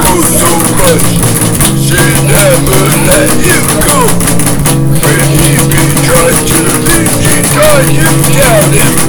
grew so much. She never let him go. When he to leave, she him down.